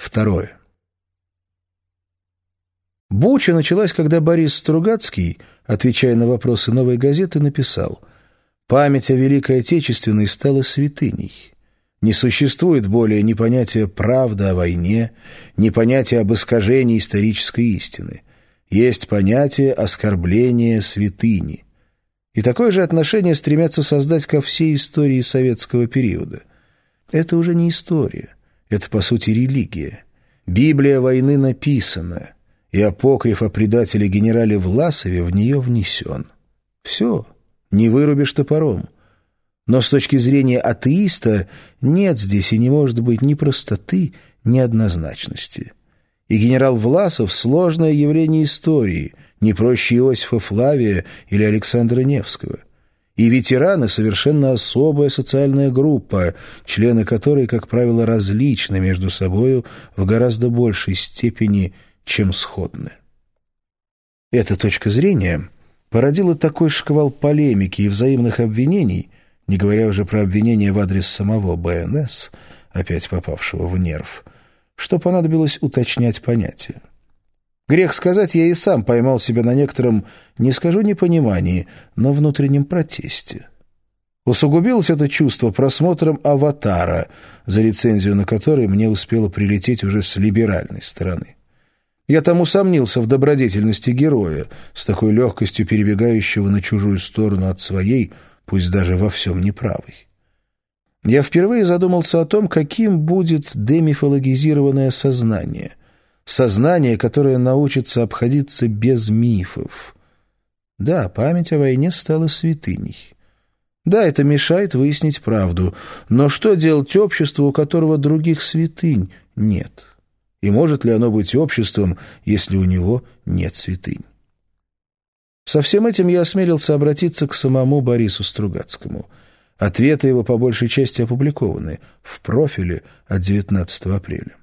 Второе. Буча началась, когда Борис Стругацкий, отвечая на вопросы «Новой газеты», написал «Память о Великой Отечественной стала святыней». Не существует более ни понятия «правда о войне», ни понятия об искажении исторической истины. Есть понятие оскорбления святыни. И такое же отношение стремятся создать ко всей истории советского периода. Это уже не история, это, по сути, религия. Библия войны написана, и апокриф о предателе генерале Власове в нее внесен. Все, не вырубишь топором. Но с точки зрения атеиста нет здесь и не может быть ни простоты, ни однозначности. И генерал Власов — сложное явление истории, не проще Иосифа Флавия или Александра Невского. И ветераны — совершенно особая социальная группа, члены которой, как правило, различны между собою в гораздо большей степени, чем сходны. Эта точка зрения породила такой шквал полемики и взаимных обвинений, не говоря уже про обвинения в адрес самого БНС, опять попавшего в нерв, что понадобилось уточнять понятия. Грех сказать, я и сам поймал себя на некотором, не скажу непонимании, но внутреннем протесте. Усугубилось это чувство просмотром «Аватара», за рецензию на который мне успело прилететь уже с либеральной стороны. Я там усомнился в добродетельности героя, с такой легкостью перебегающего на чужую сторону от своей, пусть даже во всем неправой. Я впервые задумался о том, каким будет демифологизированное сознание — сознание, которое научится обходиться без мифов. Да, память о войне стала святыней. Да, это мешает выяснить правду, но что делать обществу, у которого других святынь нет? И может ли оно быть обществом, если у него нет святынь? Со всем этим я осмелился обратиться к самому Борису Стругацкому. Ответы его по большей части опубликованы в профиле от 19 апреля.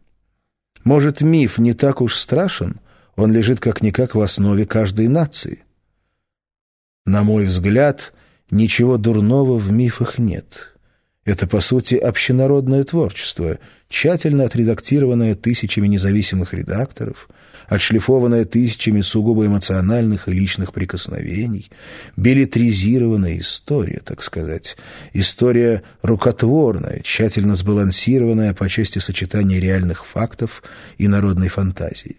Может, миф не так уж страшен, он лежит как-никак в основе каждой нации. На мой взгляд, ничего дурного в мифах нет. Это, по сути, общенародное творчество, тщательно отредактированное тысячами независимых редакторов, отшлифованное тысячами сугубо эмоциональных и личных прикосновений, билетризированная история, так сказать, история рукотворная, тщательно сбалансированная по части сочетания реальных фактов и народной фантазии.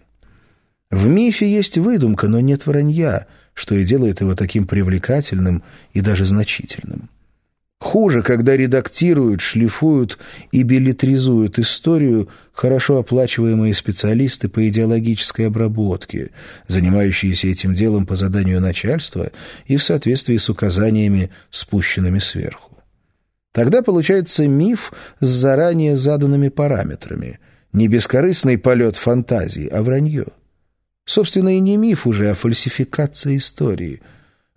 В мифе есть выдумка, но нет вранья, что и делает его таким привлекательным и даже значительным. Хуже, когда редактируют, шлифуют и билетризуют историю хорошо оплачиваемые специалисты по идеологической обработке, занимающиеся этим делом по заданию начальства и в соответствии с указаниями, спущенными сверху. Тогда получается миф с заранее заданными параметрами. Не бескорыстный полет фантазии, а вранье. Собственно, и не миф уже, а фальсификация истории.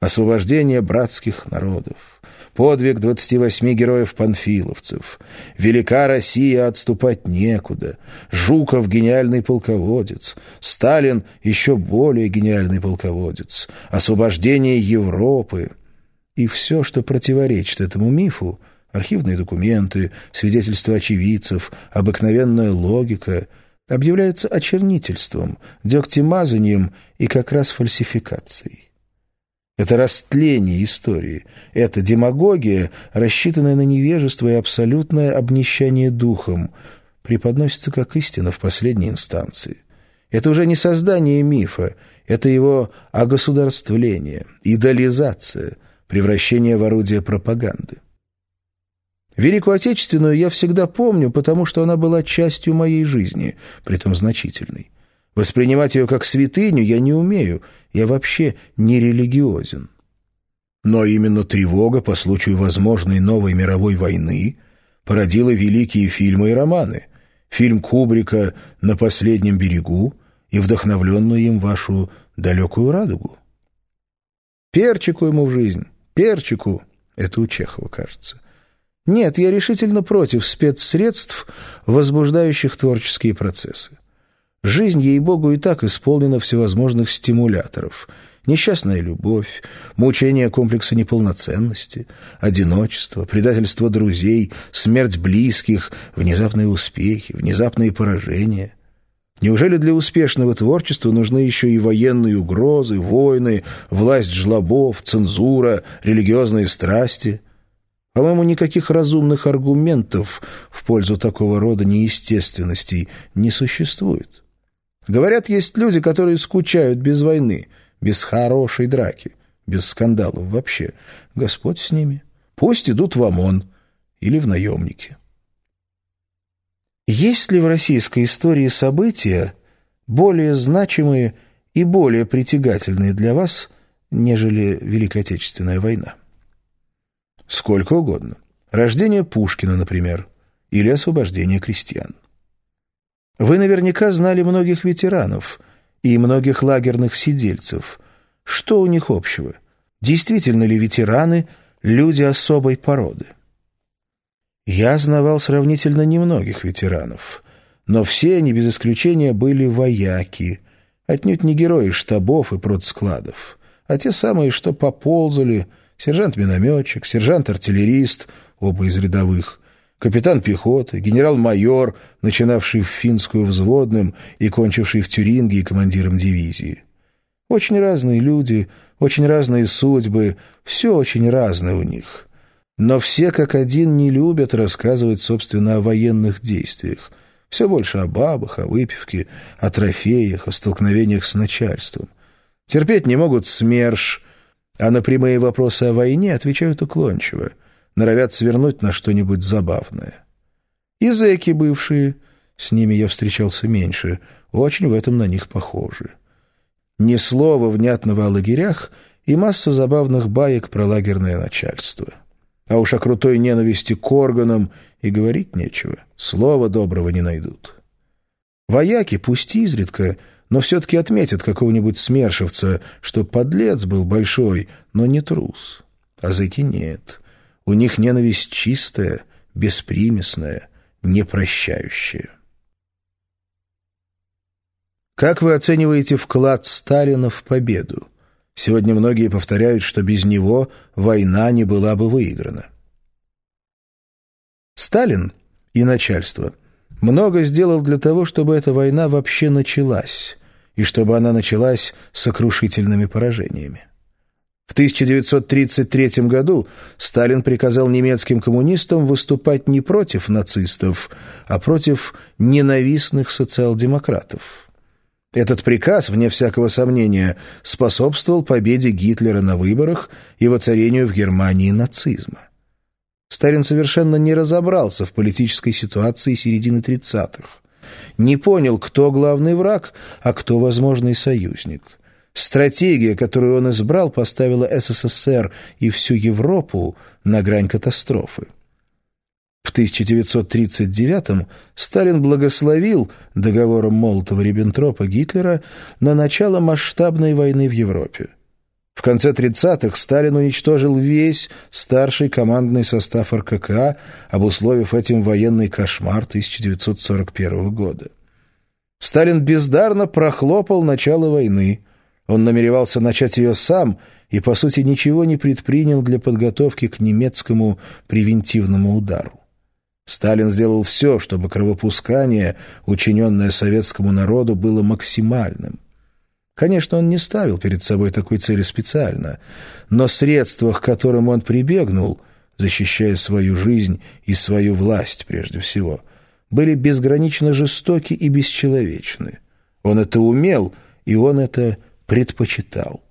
Освобождение братских народов подвиг 28 героев-панфиловцев. Велика Россия, отступать некуда. Жуков — гениальный полководец. Сталин — еще более гениальный полководец. Освобождение Европы. И все, что противоречит этому мифу, архивные документы, свидетельства очевидцев, обыкновенная логика — объявляется очернительством, дегтемазанием и как раз фальсификацией. Это растление истории, это демагогия, рассчитанная на невежество и абсолютное обнищание духом, преподносится как истина в последней инстанции. Это уже не создание мифа, это его огосударствление, идолизация, превращение в орудие пропаганды. Великую Отечественную я всегда помню, потому что она была частью моей жизни, притом значительной. Воспринимать ее как святыню я не умею, я вообще не религиозен. Но именно тревога по случаю возможной новой мировой войны породила великие фильмы и романы. Фильм Кубрика «На последнем берегу» и вдохновленную им вашу «Далекую радугу». Перчику ему в жизнь, перчику, это у Чехова, кажется. Нет, я решительно против спецсредств, возбуждающих творческие процессы. Жизнь, ей-богу, и так исполнена всевозможных стимуляторов. Несчастная любовь, мучение комплекса неполноценности, одиночество, предательство друзей, смерть близких, внезапные успехи, внезапные поражения. Неужели для успешного творчества нужны еще и военные угрозы, войны, власть жлобов, цензура, религиозные страсти – по-моему, никаких разумных аргументов в пользу такого рода неестественностей не существует. Говорят, есть люди, которые скучают без войны, без хорошей драки, без скандалов вообще. Господь с ними. Пусть идут в ОМОН или в наемники. Есть ли в российской истории события более значимые и более притягательные для вас, нежели Великая Отечественная война? Сколько угодно. Рождение Пушкина, например, или освобождение крестьян. Вы наверняка знали многих ветеранов и многих лагерных сидельцев. Что у них общего? Действительно ли ветераны – люди особой породы? Я знавал сравнительно немногих ветеранов, но все они без исключения были вояки, отнюдь не герои штабов и продскладов, а те самые, что поползали – сержант-минометчик, сержант-артиллерист, оба из рядовых, капитан пехоты, генерал-майор, начинавший в финскую взводным и кончивший в Тюринге командиром дивизии. Очень разные люди, очень разные судьбы, все очень разное у них. Но все как один не любят рассказывать, собственно, о военных действиях. Все больше о бабах, о выпивке, о трофеях, о столкновениях с начальством. Терпеть не могут СМЕРШ, а на прямые вопросы о войне отвечают уклончиво, норовят свернуть на что-нибудь забавное. И зэки бывшие, с ними я встречался меньше, очень в этом на них похожи. Ни слова внятного о лагерях и масса забавных баек про лагерное начальство. А уж о крутой ненависти к органам и говорить нечего, слова доброго не найдут. Вояки, пусть изредка, но все-таки отметят какого-нибудь смершивца, что подлец был большой, но не трус. А зэки нет. У них ненависть чистая, беспримесная, непрощающая. Как вы оцениваете вклад Сталина в победу? Сегодня многие повторяют, что без него война не была бы выиграна. Сталин и начальство много сделал для того, чтобы эта война вообще началась, и чтобы она началась сокрушительными поражениями. В 1933 году Сталин приказал немецким коммунистам выступать не против нацистов, а против ненавистных социал-демократов. Этот приказ, вне всякого сомнения, способствовал победе Гитлера на выборах и воцарению в Германии нацизма. Сталин совершенно не разобрался в политической ситуации середины 30-х не понял, кто главный враг, а кто возможный союзник. Стратегия, которую он избрал, поставила СССР и всю Европу на грань катастрофы. В 1939-м Сталин благословил договором Молотова-Риббентропа Гитлера на начало масштабной войны в Европе. В конце 30-х Сталин уничтожил весь старший командный состав РККА, обусловив этим военный кошмар 1941 года. Сталин бездарно прохлопал начало войны. Он намеревался начать ее сам и, по сути, ничего не предпринял для подготовки к немецкому превентивному удару. Сталин сделал все, чтобы кровопускание, учиненное советскому народу, было максимальным. Конечно, он не ставил перед собой такой цели специально, но средства, к которым он прибегнул, защищая свою жизнь и свою власть прежде всего, были безгранично жестоки и бесчеловечны. Он это умел, и он это предпочитал.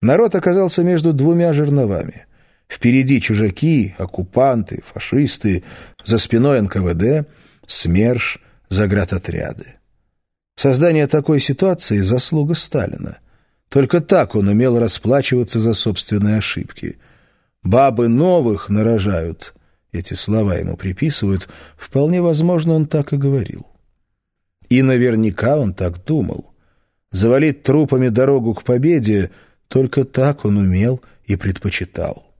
Народ оказался между двумя жерновами. Впереди чужаки, оккупанты, фашисты, за спиной НКВД, СМЕРШ, заградотряды. Создание такой ситуации – заслуга Сталина. Только так он умел расплачиваться за собственные ошибки. «Бабы новых нарожают», эти слова ему приписывают, вполне возможно, он так и говорил. И наверняка он так думал. Завалить трупами дорогу к победе – только так он умел и предпочитал.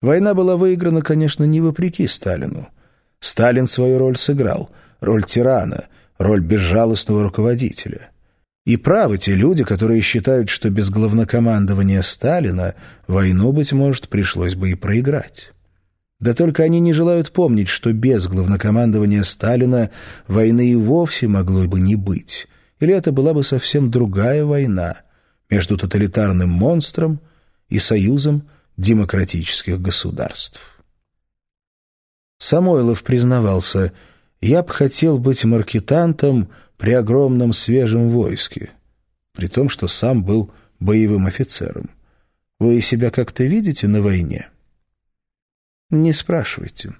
Война была выиграна, конечно, не вопреки Сталину. Сталин свою роль сыграл, роль тирана – роль безжалостного руководителя. И правы те люди, которые считают, что без главнокомандования Сталина войну, быть может, пришлось бы и проиграть. Да только они не желают помнить, что без главнокомандования Сталина войны и вовсе могло бы не быть, или это была бы совсем другая война между тоталитарным монстром и союзом демократических государств. Самойлов признавался, «Я б хотел быть маркетантом при огромном свежем войске, при том, что сам был боевым офицером. Вы себя как-то видите на войне?» Не спрашивайте.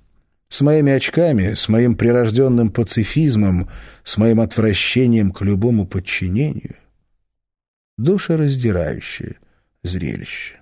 С моими очками, с моим прирожденным пацифизмом, с моим отвращением к любому подчинению. Душераздирающее зрелище.